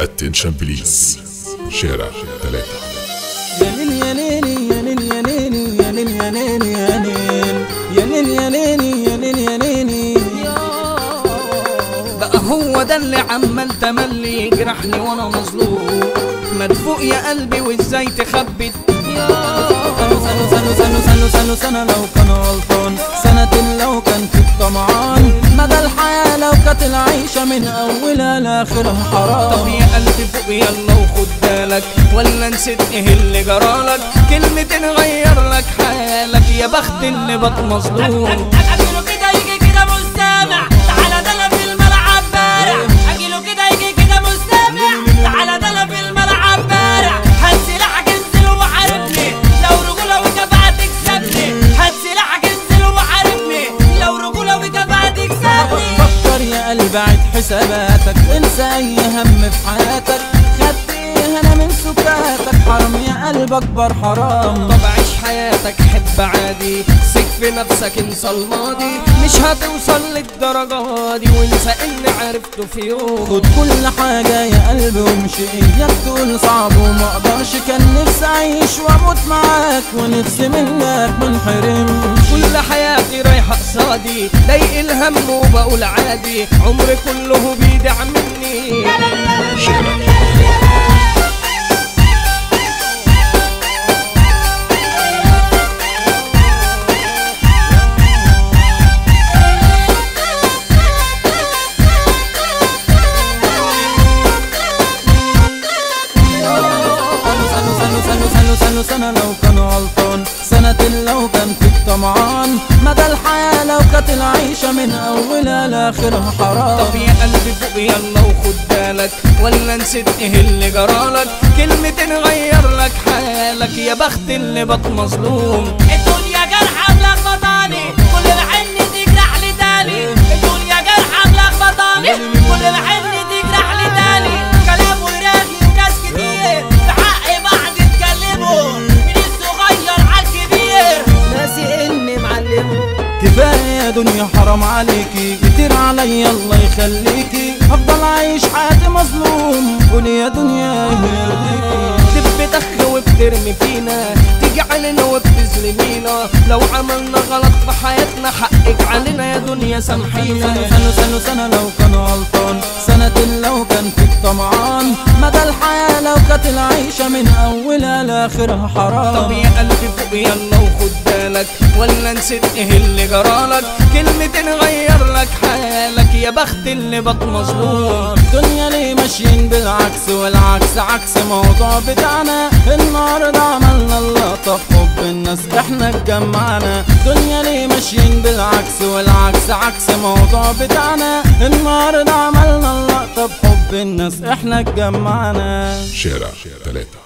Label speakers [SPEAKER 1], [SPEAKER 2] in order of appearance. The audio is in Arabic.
[SPEAKER 1] اتنشن بليز شارع ثلاثة
[SPEAKER 2] يا ليل يا ليل يا ليل يا ليل يا ليل يا ليل يا ليل يا ليل يا ليل يا ليل يا ليل
[SPEAKER 3] بقى هو ده اللي عمال تملي يجرحني وأنا مظلوم. مدفوق يا قلبي وازاي تخبي
[SPEAKER 2] سنة سنة سنة سنة سنة سنة لو كان كانت العيشة من أولها لآخرها
[SPEAKER 3] طب
[SPEAKER 2] حرام.
[SPEAKER 3] يا قلبي فوق يلا وخد بالك ولا نسيت إيه اللي جرالك كلمة نغير لك حالك يا بخت اللي مظلوم
[SPEAKER 2] عيد حساباتك انسى أي هم في حياتك. خدت إيه أنا من سكاتك حرام يا قلب أكبر حرام.
[SPEAKER 3] طب عيش حياتك حب عادي. سك في نفسك انسى الماضي. مش هتوصل للدرجة دي وانسى اني عرفته في يوم.
[SPEAKER 2] خد كل حاجة يا قلبي وامشي. اياك تقول صعب وما أقدرش كان نفسي أعيش وأموت معاك. ونفسي منك
[SPEAKER 3] رايحة قصادي ضيق الهم وبقول عادي عمري كله بيدعمني
[SPEAKER 2] سنة لو سنة لو كان فيك طمعان. مدى الحياة لو كانت العيشة من أولها لآخرها حرام.
[SPEAKER 3] طب يا قلبي فوق يلا وخد بالك. ولا نسيت إيه اللي جرالك. كلمة نغير لك حالك. يا بخت اللي بط مظلوم.
[SPEAKER 2] كفاية يا دنيا حرام عليكي. كتير عليا الله يخليكي. هفضل عايش حياتي مظلوم. قولي يا دنيا
[SPEAKER 3] تب تخ وبترمي فينا. تيجي علينا وبتظلمينا لو عملنا غلط في حياتنا حقك علينا يا دنيا سامحينا.
[SPEAKER 2] سنة سنة سنة لو كان غلطان. سنة لو كان كانت العيشة من أولها لآخرها حرام.
[SPEAKER 3] طب يا قلبي فوق يلا وخد بالك ولا نسيت إيه اللي جرالك كلمة نغير لك حالك يا بخت اللي بط مظلوم.
[SPEAKER 2] الدنيا ماشيين بالعكس والعكس عكس موضوع بتاعنا. النهارده عملنا اللقطة حب الناس إحنا اتجمعنا. الدنيا ليه ماشيين بالعكس والعكس عكس موضوع بتاعنا. النهارده عملنا اللقطة حب الناس إحنا اتجمعنا.
[SPEAKER 1] شارع ثلاثة